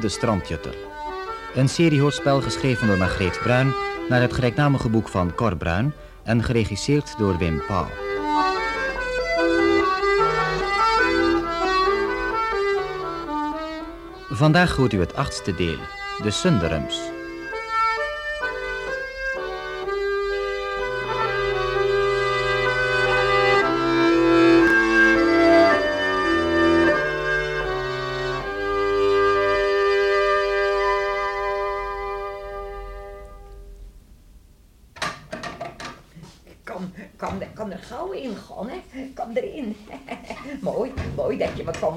De Strandjutter. Een seriehoorspel geschreven door Margreet Bruin naar het gelijknamige boek van Cor Bruin en geregisseerd door Wim Pauw. Vandaag hoort u het achtste deel, de Sunderums.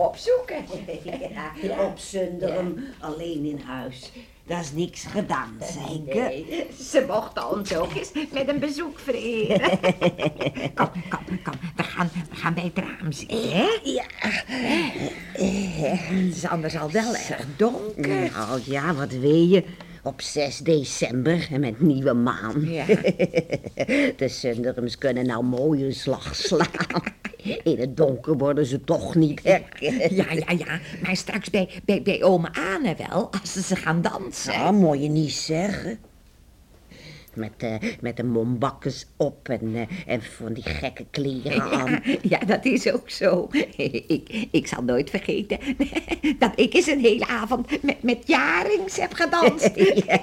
Opzoeken. Ja, op Sunderum, alleen in huis. Dat is niks gedaan, zeker? Nee, ze mochten ons ook eens met een bezoek vereren. kom, kom, kom. We gaan, we gaan bij het raam zitten, hè? Ja. Het is anders al wel erg donker. Nou ja, wat weet je? Op 6 december en met nieuwe maan. Ja. De Sunderums kunnen nou mooi een slag slaan. In het donker worden ze toch niet herkend. Ja, ja, ja. Maar straks bij, bij, bij oma Anne wel, als ze gaan dansen. Ja, moet je niet zeggen. Met, eh met een mombakkes op en, eh, en van die gekke kleren aan. Ja, dat is ook zo. Ik, ik zal nooit vergeten dat ik eens een hele avond met, met Jarings heb gedanst. Ja,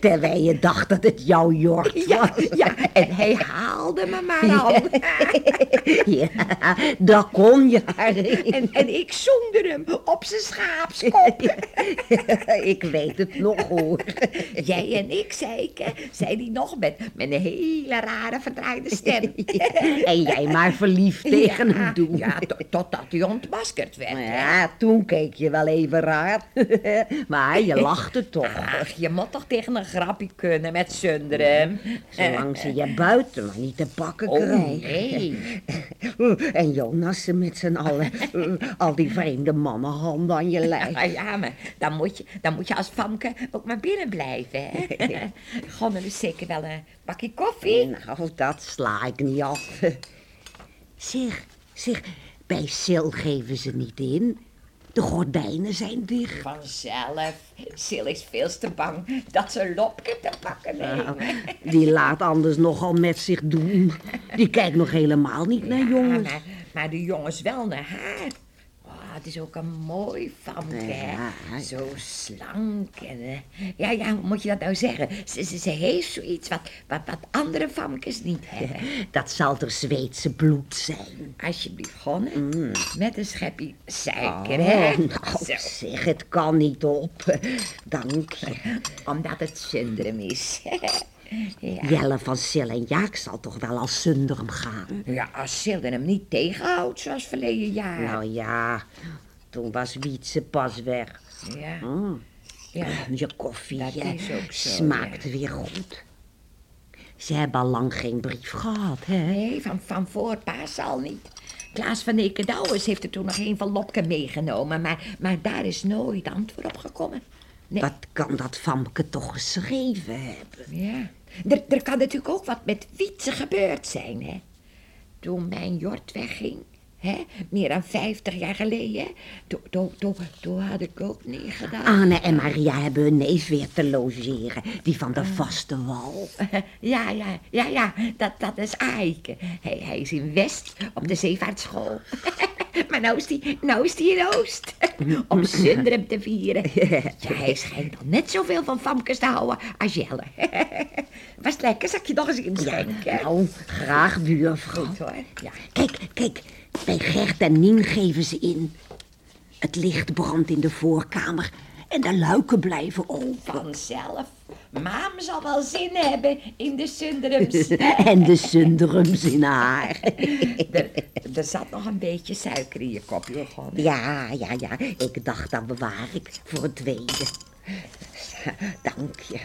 terwijl je dacht dat het jouw jort Ja, was. ja, en hij haalde me maar aan. Ja, dat kon je. En, en ik zoende hem op zijn schaapskop. Ik weet het nog hoor. Jij en ik, zei ik, zei nog met, met een hele rare verdraaide stem. En jij maar verliefd tegen hem doen. Ja, to- totdat hij ontmaskerd werd. Ja, toen keek je wel even raar. Maar je lachte toch. Ach, je moet toch tegen een grapje kunnen met Sunderen. Zolang ze je buiten maar niet te pakken Oh, krijgen. nee. En Jonas ze met z'n allen. Al die vreemde mannenhanden aan je lijf. Ja, maar dan moet, je, dan moet je als famke ook maar binnen blijven, hè? Zeker wel een bakje koffie? Nou, dat sla ik niet af. Zeg, zeg, bij Sil geven ze niet in. De gordijnen zijn dicht. Vanzelf. Sil is veel te bang dat ze Lopke te pakken neemt. Nou, die laat anders nogal met zich doen. Die kijkt nog helemaal niet naar Ja, jongens. maar, maar de jongens wel naar haar. Het is ook een mooi famke, hè? Zo slank en... eh, ja, ja, hoe moet je dat nou zeggen? Ze, ze, ze heeft zoiets wat, wat, wat andere famkes niet hebben. Dat zal er Zweedse bloed zijn. Alsjeblieft, Gonne. Met een schepje suiker, hè? Oh, nou, Zo, zeg, het kan niet op. Dank je. omdat het Sundrum is. ja. Jelle van Sil en Jaak zal toch wel als Sunderum gaan? ja, als Silder hem niet tegenhoudt, zoals verleden jaar. Nou ja, toen was Wietse pas weg. ja. Mm. ja. Je koffie Dat is ook zo, smaakt weer goed. Ze hebben al lang geen brief gehad, hè? Nee, van, van voor paas al niet. Klaas van Ekendouwers heeft er toen nog een van Lopke meegenomen, maar, maar daar is nooit antwoord op gekomen. Nee. Wat kan dat Famke toch geschreven hebben? Ja. Er, er kan natuurlijk ook wat met Wietse gebeurd zijn, hè. Toen mijn Jort wegging, hè, meer dan vijftig jaar geleden, toen, toen, toen, toen had ik ook niet gedaan. Anne en Maria hebben hun neef weer te logeren, die van de vaste wal. Ja, ja, ja, ja, dat, dat is Aike. Hij, hij is in West op de zeevaartschool. maar nou is hij nou is die in Oost. Om Sundrum te vieren. Ja, hij schijnt al net zoveel van famkes te houden als Jelle. Was het lekker, zal ik je nog eens inschenken? Nou, graag buurvrouw. Goed hoor. Ja. Kijk, kijk, bij Gert en Nien geven ze in. Het licht brandt in de voorkamer en de luiken blijven open. Vanzelf. Maam zal wel zin hebben in de Sundrums. En de Sunderums in haar. er, er zat nog een beetje suiker in je kop, joh. gewoon. Ja, ja, ja, ik dacht dat bewaar ik voor het tweede. Dank je.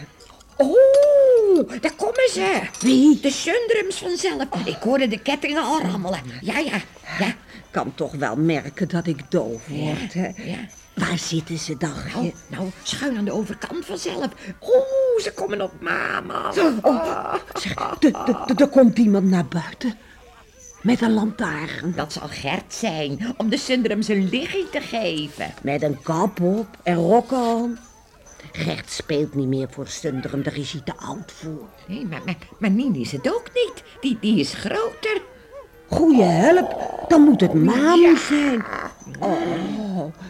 Oh, daar komen ze. Wie? De Sundrums vanzelf. Ik hoorde de kettingen al rammelen. Ja, ja, ja. Kan toch wel merken dat ik doof word, hè? ja. Waar zitten ze dan? Nou, nou, schuin aan de overkant vanzelf. Oeh, ze komen op mama. Oh. Zeg, d- d- er komt iemand naar buiten. Met een lantaarn. Dat zal Gert zijn, om de Sundrum zijn ligging te geven. Met een kap op en rokken aan. Gert speelt niet meer voor Sundrum, daar is hij te oud voor. Nee, maar, maar, maar Nien is het ook niet. Die, die is groter. Goeie help, dan moet het Manu zijn. Oh,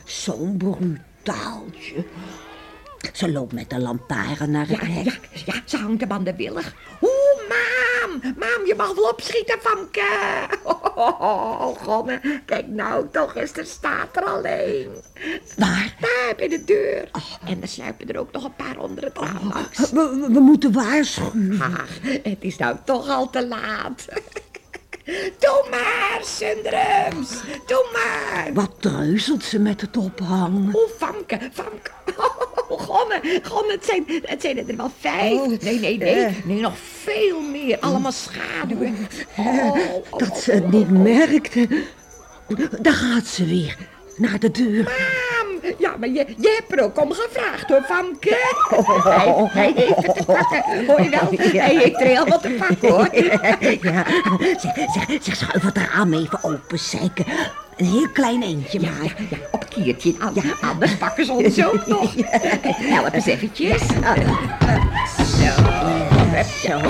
zo'n brutaaltje. Ze loopt met de lantaarn naar het Ja, hek. ja, ja, ze hangt hem aan de willig. Oeh, maam, maam, je mag wel opschieten, Famke. Oh, kijk nou toch eens, er staat er alleen. Waar? Daar bij de deur. En er sluipen er ook nog een paar onder het raam langs. We, we- we moeten waarschuwen. Ach, het is nou toch al te laat. Doe maar, Sundrums, doe maar. Wat treuzelt ze met het ophangen? Oh, Famke, Famke. Oh, Gonne, Gonne, het zijn, het zijn er wel vijf. Oh, nee, nee, nee. eh. Nee, nog veel meer. Allemaal schaduwen. Oh, oh, Dat ze het niet merkte. Daar gaat ze weer. Naar de deur. Ja, maar je, je hebt er ook om gevraagd hoor, Famke. Hij, hij heeft het te pakken. Hoor je wel? Hij heeft er heel wat te pakken hoor. Ja, zeg, zeg, zeg, schuif het raam even open, zeiken. Een heel klein eentje Ja, maar. ja, ja, op kiertje. An- Anders pakken ze ons ook nog. Help eens eventjes. Zo. Zo.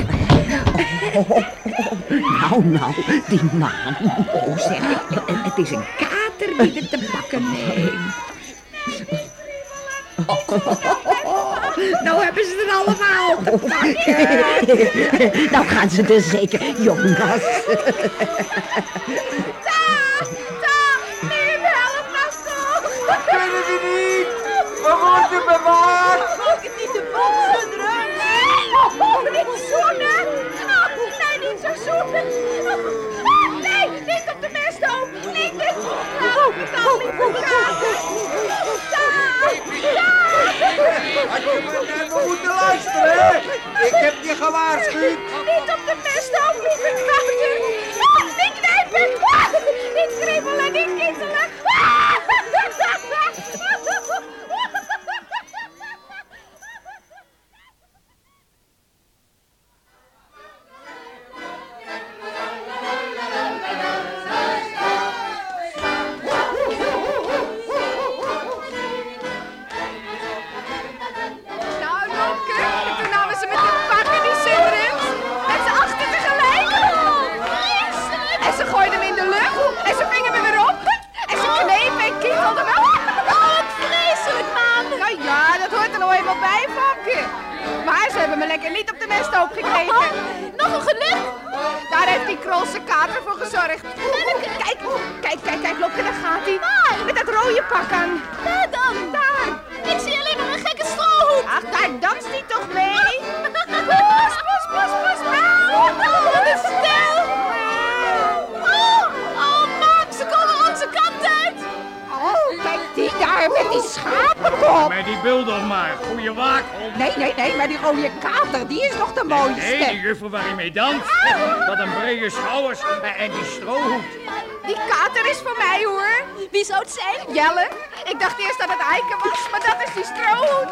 Nou, nou, die maan. Oh, zeg, het, het is een kater die het te pakken neemt. Nou hebben ze er allemaal te pakken. Nou gaan ze er zeker, Jonas. Neem, help nou toch. Kunnen we niet? We worden bewaard! Had je maar naar me moeten luisteren? Ik heb je gewaarschuwd. Niet op de kater. Ah, niet die schapenkop. Met die bulldog maar, goeie waakhond. Nee, nee, nee, maar die rode kater, die is nog de mooiste. Nee, die juffrouw waar hij mee danst. Wat een brede schouders en- die strohoed. Die kater is voor mij, hoor. Wie zou het zijn? Jelle. Ik dacht eerst dat het Eiken was, maar dat is die strohoed.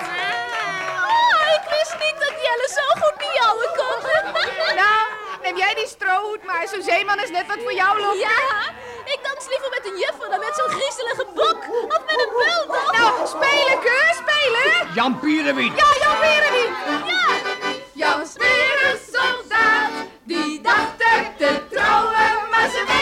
Oh, ik wist niet dat Jelle zo goed miauwen kon. nou, neem jij die strohoed maar. Zo'n zeeman is net wat voor jou, Lotte. Ja, liever met een juffer dan met zo'n griezelige bok. Of met een bulldog. Nou, spelen, keur, spelen. Jan Pierewiet. Ja, Jan Werenwiet. Ja, Jan soldaat, die dacht er te trouwen, maar ze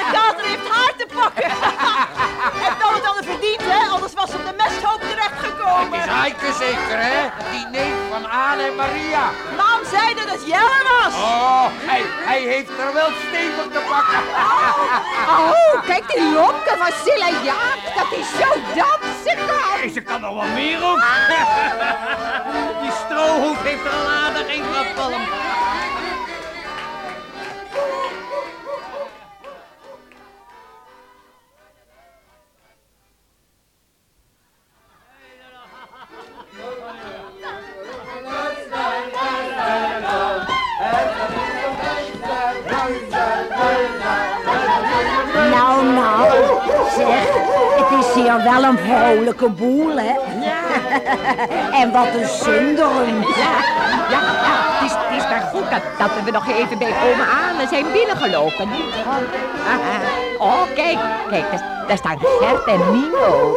De kater heeft haar te pakken. Heeft nou het al verdiend, hè? Anders was ze op de mesthoop terechtgekomen. Is Heike zeker, hè? Die neef van Aan en Maria. Mam zei dat het Jelle was. Oh, hij, hij heeft er wel stevig te pakken. Oh, kijk die lokken van Silla Jaap. Dat is zo dansen kan. Deze kan nog wel meer ook. Die strohoed heeft er al aardig in gepalmd. Wel een vrolijke boel, hè? en wat een zunderen. Ja, ja, ja. Het is, het is maar goed dat, dat we nog even bij oma Aan zijn binnengelopen. Oh, ah, ah. oh kijk, kijk, daar, daar staan Gert en Nino.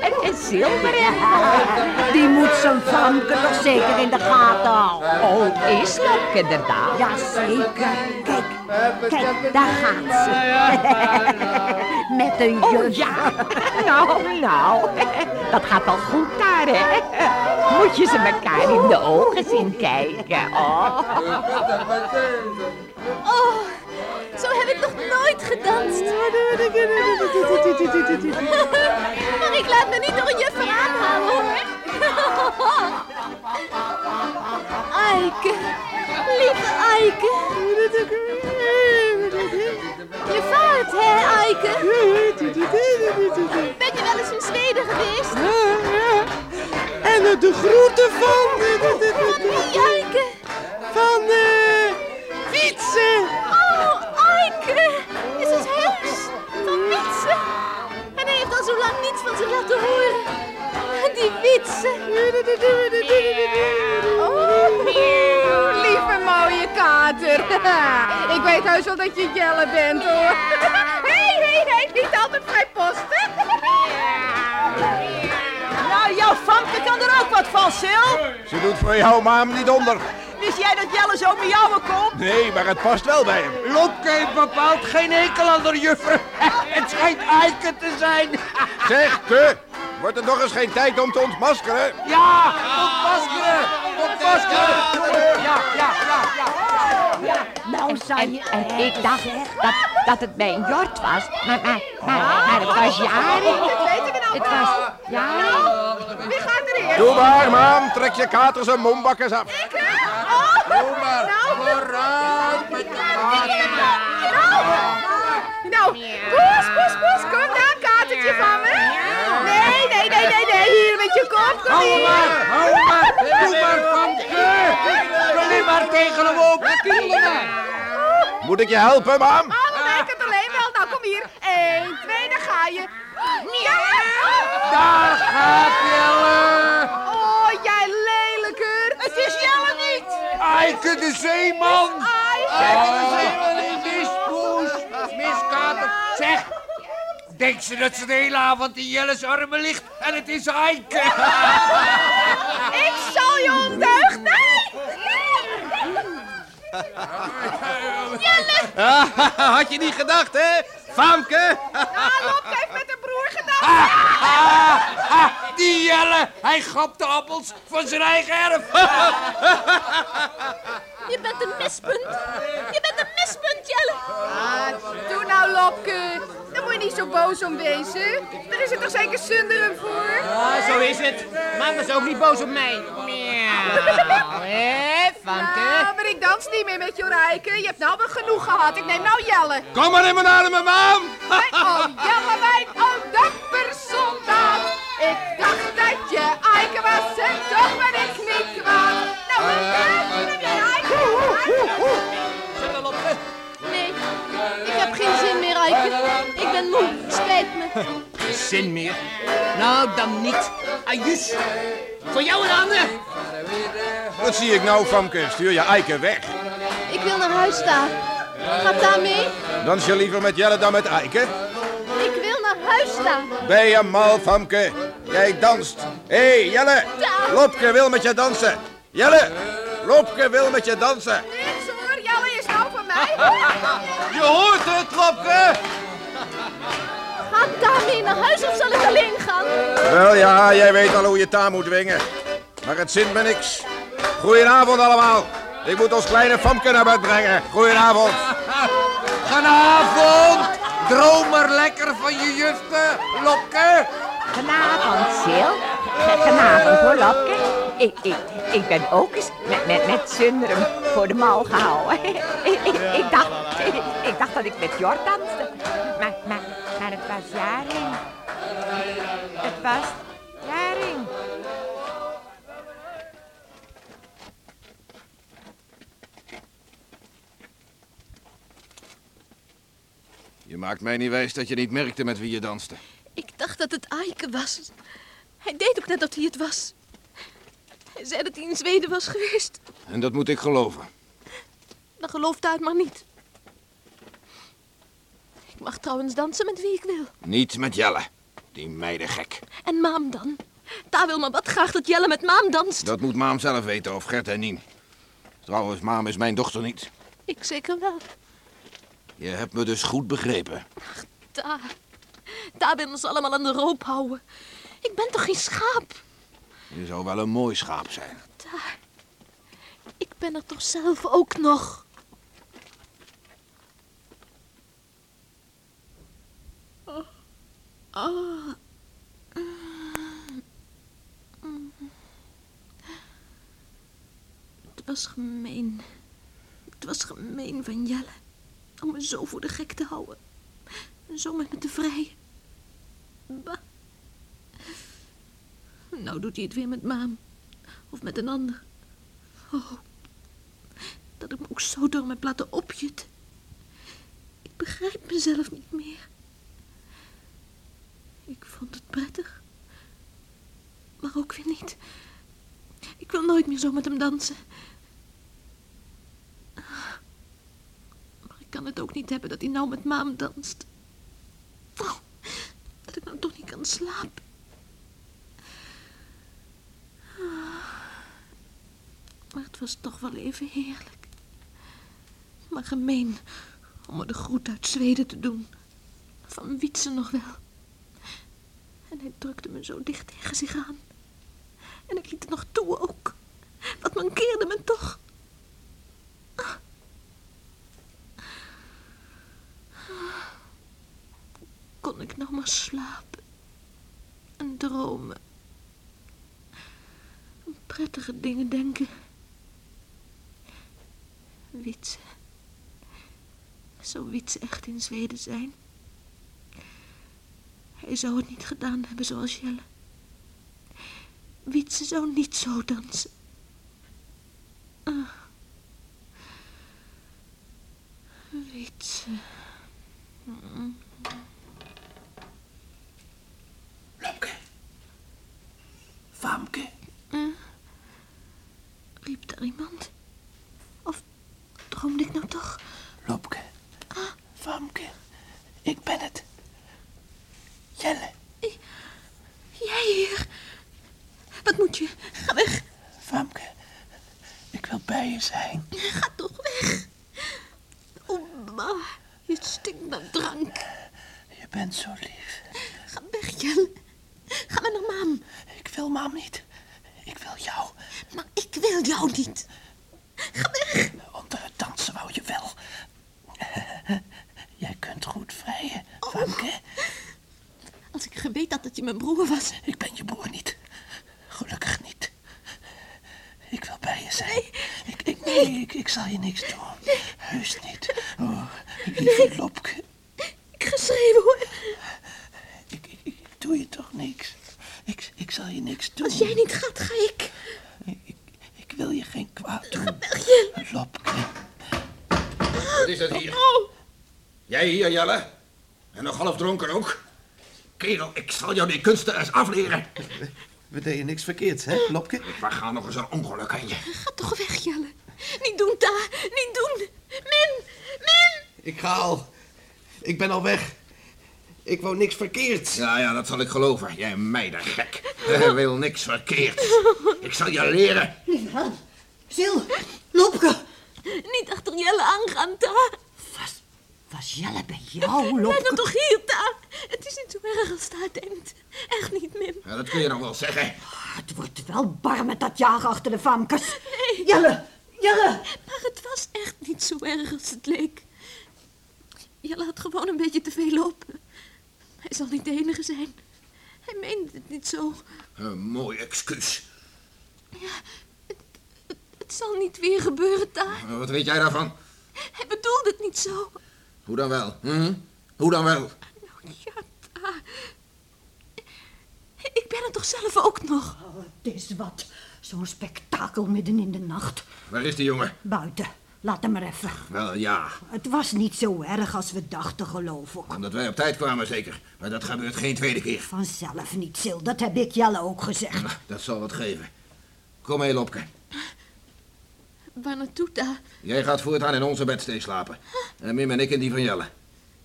En, en Silver. Die moet zijn famke toch zeker in de gaten houden. Oh, is Lopke er daar? Jazeker. Kijk, kijk, daar gaat ze. Met een Oh ja, nou, nou, dat gaat al goed daar, hè? Moet je ze elkaar in de ogen zien kijken, oh. Oh, zo heb ik nog nooit gedanst. Maar ik laat me niet door een juffer aanhalen, hoor. Eike, lieve Eike. Je vaart, hè, Eike? Ben je wel eens in Zweden geweest? En de groeten van... Van wie, Eike? Van eh, fietsen. Oh, Eike! Is het heus? Van Wietse? En hij heeft al zo lang niets van ze laten horen. Die Wietse. Ik weet heus wel dat je Jelle bent, hoor. Hé, hé, hé, niet altijd vrijposten. Nou, jouw famke kan er ook wat van, Sil. Ze doet voor jou maam niet onder. Wist jij dat Jelle zo miauwen komt? Nee, maar het past wel bij hem. Lopke heeft bepaald geen enkel aan de juffer. Het schijnt Eike te zijn. Zeg, te. Wordt het nog eens geen tijd om te ontmaskeren? Ja, ontmaskeren. Ontmaskeren. Ja, ja, ja, ja. Nou, zou je... En, en ik dacht dat, dat het mijn Jort was, maar, maar, maar, maar het was Jari. Dat weten we nou Het was Jari. Wie gaat er eerst? Doe maar, maam. Trek je katers en mombakkers af. Ik, hè? Oh, Doe maar. Vooruit met je kaarten. Nou, poes, poes, poes, kom daar, katertje van me. Nee, nee, nee, nee, nee, hier met je kop, kom Hou maar, hou hem maar. Doe maar, Famke. Doe maar tegen hem op. Moet ik je helpen, maam? Oh, ik het alleen wel. Nou, kom hier. Eén, twee, daar ga je. Ja. Daar gaat Jelle. Oh, jij lelijker. Het is Jelle niet. Eike de Zeeman. Eike de Eike. Zeeman. Mispoes. Miskater. Zeg. Denkt ze dat ze de hele avond in Jelle's armen ligt en het is Eike. Ik zal je ondeugd. Nee. Had je niet gedacht, hè? Famke? Ah, Lopke heeft met haar broer gedaan. Ah, ah, die Jelle. Hij grapt de appels van zijn eigen erf. Je bent een mispunt. Je bent een mispunt, Jelle. Ah, doe nou, Lopke. Daar je niet zo boos om wezen. Er is er toch zeker Sunderland voor? Ja, zo is het. Maak me zo ook niet boos op mij. Miauw, hè? Nou, maar ik dans niet meer met je Rijken. Je hebt nou wel genoeg gehad. Ik neem nou Jelle. Kom maar in mijn armen, maam. Mijn oom Jelle, mijn oom dapper soldaat. Ik dacht dat je Eike was en toch ben ik niet kwaad. Nou, wat heb jij Eike? Eike. Ik ben moe. Spijt me. Geen zin meer. Nou, dan niet. Ajus. Voor jou een ander. Wat zie ik nou, Famke? Stuur je eiken weg. Ik wil naar huis staan. Gaat daar mee? Dans je liever met Jelle dan met Eiken? Ik wil naar huis staan. Ben je mal, Famke? Jij danst. Hé, hey, Jelle. Lopke wil met je dansen. Jelle, Lopke wil met je dansen. Niks hoor, Jelle is nou van mij. Je hoort het, Lopke! Gaat daarmee naar huis of zal ik alleen gaan? Wel ja, jij weet al hoe je taal moet dwingen. Maar het zint me niks. Goedenavond allemaal. Ik moet ons kleine Famke naar bed brengen. Goedenavond. Vanavond! Droom maar lekker van je jufke, Lopke. Vanavond, Sil. Vanavond hoor, Lopke. Ik, ik, ik ben ook eens met, met, met Sundrum voor de mal gehouden. ik, ik, ik dacht, ik, ik dacht dat ik met Jord danste. Maar, maar, maar het was Jaring. Het was Jaring. Je maakt mij niet wijs dat je niet merkte met wie je danste. Ik dacht dat het Aike was. Hij deed ook net dat hij het was. Hij zei dat hij in Zweden was geweest. En dat moet ik geloven. Dan geloof daar het maar niet. Ik mag trouwens dansen met wie ik wil. Niet met Jelle. Die meidengek. En Maam dan? Daar wil maar wat graag dat Jelle met Maam danst. Dat moet Maam zelf weten, of Gert en Nien. Trouwens, Maam is mijn dochter niet. Ik zeker wel. Je hebt me dus goed begrepen. Daar. Daar willen ze allemaal aan de roop houden. Ik ben toch geen schaap? Je zou wel een mooi schaap zijn. Daar. Ik ben er toch zelf ook nog. Ah. Het was gemeen. Het was gemeen van Jelle. Om me zo voor de gek te houden. En zo met me te vrijen. Bah. Nou doet hij het weer met Maam. Of met een ander. Oh. Dat ik me ook zo door me heb laten opjutten. Ik begrijp mezelf niet meer. Ik vond het prettig. Maar ook weer niet. Ik wil nooit meer zo met hem dansen. Maar ik kan het ook niet hebben dat hij nou met Maam danst. Oh, dat ik nou toch niet kan slapen. Maar het was toch wel even heerlijk. Maar gemeen om me de groet uit Zweden te doen. Van Wietse nog wel. En hij drukte me zo dicht tegen zich aan. En ik liet het nog toe ook. Wat mankeerde me toch. Kon ik nou maar slapen. En dromen. Aan prettige dingen denken. Wietse. Zou Wietse echt in Zweden zijn? Hij zou het niet gedaan hebben zoals Jelle. Wietse zou niet zo dansen. Ah. Wietse. Mm. Lopke. Famke. Eh? Riep daar iemand? Of droomde ik nou toch? Lopke. Famke. Ik ben het. Jelle. Jij hier? Wat moet je? Ga weg. Famke. Ik wil bij je zijn. Ga toch weg. Oh, ma. Je stinkt naar drank. Je bent zo lief. Ga weg, Jelle. Ga maar naar mam. Ik wil mam niet. Ik wil jou. Maar ik wil jou niet. Ga weg. Onder het dansen wou je wel. Jij kunt goed vrijen, Famke. Als ik geweten had dat je mijn broer was. Ik ben je broer niet. Gelukkig niet. Ik wil bij je zijn. Ik, ik, nee, ik, ik zal je niks doen. Heus niet. Oh, lieve Lopke. Ik ga schreeuwen hoor. Ik, ik, ik doe je toch niks. Ik, ik zal je niks doen. Als jij niet gaat, ga ik. Ik, ik wil je geen kwaad doen. Lopke. Wat is dat hier? Jij hier, Jelle? En nog half dronken ook? Kerel, ik zal jou die kunsten eens afleren. We deden niks verkeerds, hè, Lopke? Ik ga nog eens een ongeluk aan je. Ga toch weg, Jelle. Niet doen. Min. Min. Ik ga al. Ik ben al weg. Ik wou niks verkeerd. Ja, ja, dat zal ik geloven. Jij meidengek. Hij wil niks verkeerd. Ik zal je leren. Sil, Lopke. Niet achter Jelle aangaan, Ta. was Jelle bij jou, Blijf Lopke? dan toch hier, Ta. Het is niet zo erg als Ta denkt. Echt niet, Mim. Ja, dat kun je nog wel zeggen. Het wordt wel bar met dat jagen achter de famkes. Jelle, Jelle. Maar het was echt niet zo erg als het leek. Jelle had gewoon een beetje te veel lopen. Hij zal niet de enige zijn. Hij meende het niet zo. Een mooi excuus. Het zal niet weer gebeuren, Ta. Maar Wat weet jij daarvan? Hij bedoelde het niet zo. Hoe dan wel? Hm? Hoe dan wel? Ja, Ta. Ik ben er toch zelf ook nog? Oh, het is wat. Zo'n spektakel midden in de nacht. Waar is die jongen? Buiten. Laat hem maar even. Wel, ja. Het was niet zo erg als we dachten, geloof ik. Omdat wij op tijd kwamen, zeker. Maar dat gebeurt geen tweede keer. Vanzelf niet, Sil. Dat heb ik Jelle ook gezegd. Dat zal wat geven. Kom mee, Lopke. Waar naartoe, Ta? Jij gaat voortaan in onze bedstee slapen. En Mim en ik in die van Jelle.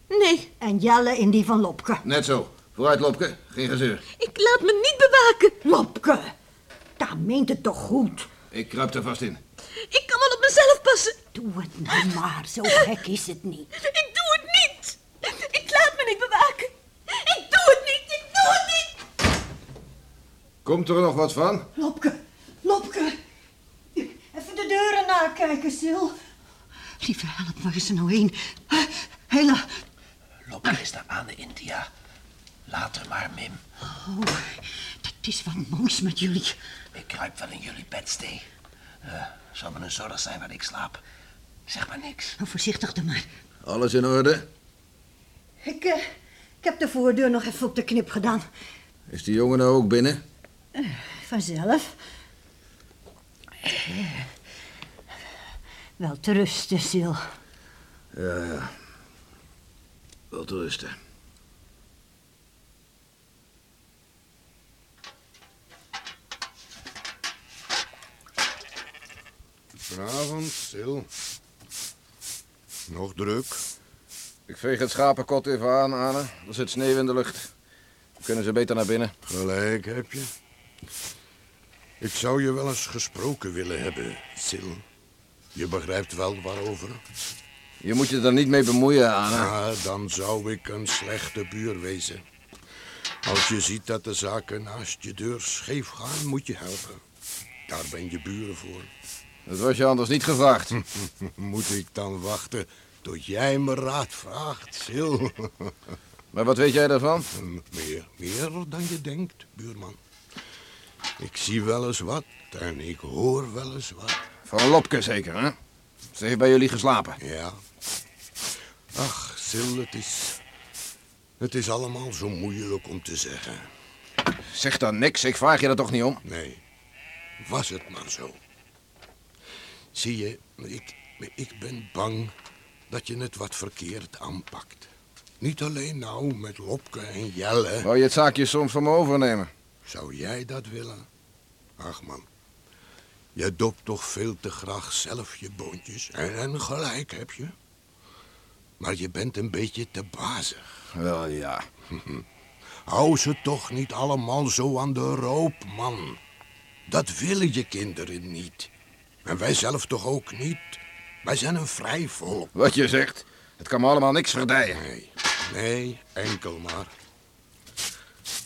Nee, En Jelle in die van Lopke. Net zo. Vooruit, Lopke. Geen gezeur. ik laat me niet bewaken. Lopke, daar meent het toch goed? Ik kruip er vast in. Ik kan wel op mezelf passen. Doe het nou maar, zo gek is het niet. Ik doe het niet. Ik laat me niet bewaken. Ik doe het niet. Ik doe het niet. Komt er nog wat van? Lopke, Lopke. Even de deuren nakijken, Sil. Lieve, help, waar is er nou heen? Hela. Lopke is naar aan de India. Later maar, Mim. Oh, dat is wat moois met jullie. Ik kruip wel in jullie bedstee. Eh, zal me een zorg zijn waar ik slaap. Zeg maar niks. Nou, voorzichtig dan maar. Alles in orde? Ik, eh, ik heb de voordeur nog even op de knip gedaan. Is die jongen nou ook binnen? Vanzelf. Eh, Wel te rusten, Sil. Ja, ja. Wel te rusten. Vanavond, Sil. Nog druk? Ik veeg het schapenkot even aan, Anne. Er zit sneeuw in de lucht. Kunnen ze beter naar binnen? Gelijk heb je. Ik zou je wel eens gesproken willen hebben, Sil. Je begrijpt wel waarover. Je moet je er niet mee bemoeien, Anne. Ja, dan zou ik een slechte buur wezen. Als je ziet dat de zaken naast je deur scheef gaan, moet je helpen. Daar ben je buren voor. Dat was je anders niet gevraagd. Moet ik dan wachten tot jij me raad vraagt, Sil? Maar wat weet jij daarvan? Meer, meer dan je denkt, buurman. Ik zie wel eens wat en ik hoor wel eens wat. Van Lopke zeker, hè? Ze heeft bij jullie geslapen. Ja. Ach, Sil, het is... Het is allemaal zo moeilijk om te zeggen. Zeg dan niks, ik vraag je er toch niet om? Nee, was het maar zo. Zie je, ik, ik ben bang dat je het wat verkeerd aanpakt. Niet alleen nou met Lopke en Jelle. Wou je het zaakje soms van me overnemen? Zou jij dat willen? Ach man, je dopt toch veel te graag zelf je boontjes. En, en gelijk heb je. Maar je bent een beetje te bazig. Wel ja. Hou ze toch niet allemaal zo aan de roop, man. Dat willen je kinderen niet. En wij zelf toch ook niet. Wij zijn een vrij volk. Wat je zegt, het kan me allemaal niks verdijen. Nee, nee, enkel maar.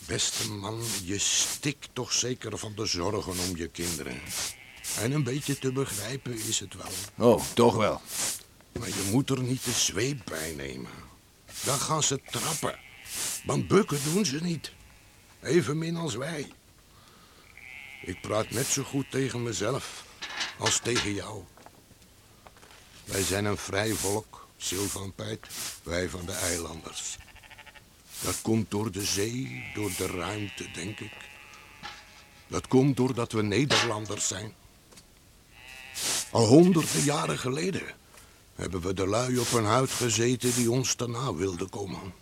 Beste man, je stikt toch zeker van de zorgen om je kinderen. En een beetje te begrijpen is het wel. Oh, toch wel. Maar je moet er niet de zweep bij nemen. Dan gaan ze trappen. Want bukken doen ze niet. Evenmin als wij. Ik praat net zo goed tegen mezelf als tegen jou. Wij zijn een vrij volk, Sil van Pijt, wij van de eilanders. Dat komt door de zee, door de ruimte, denk ik. Dat komt doordat we Nederlanders zijn. Al honderden jaren geleden hebben we de lui op een huid gezeten die ons daarna wilden komen.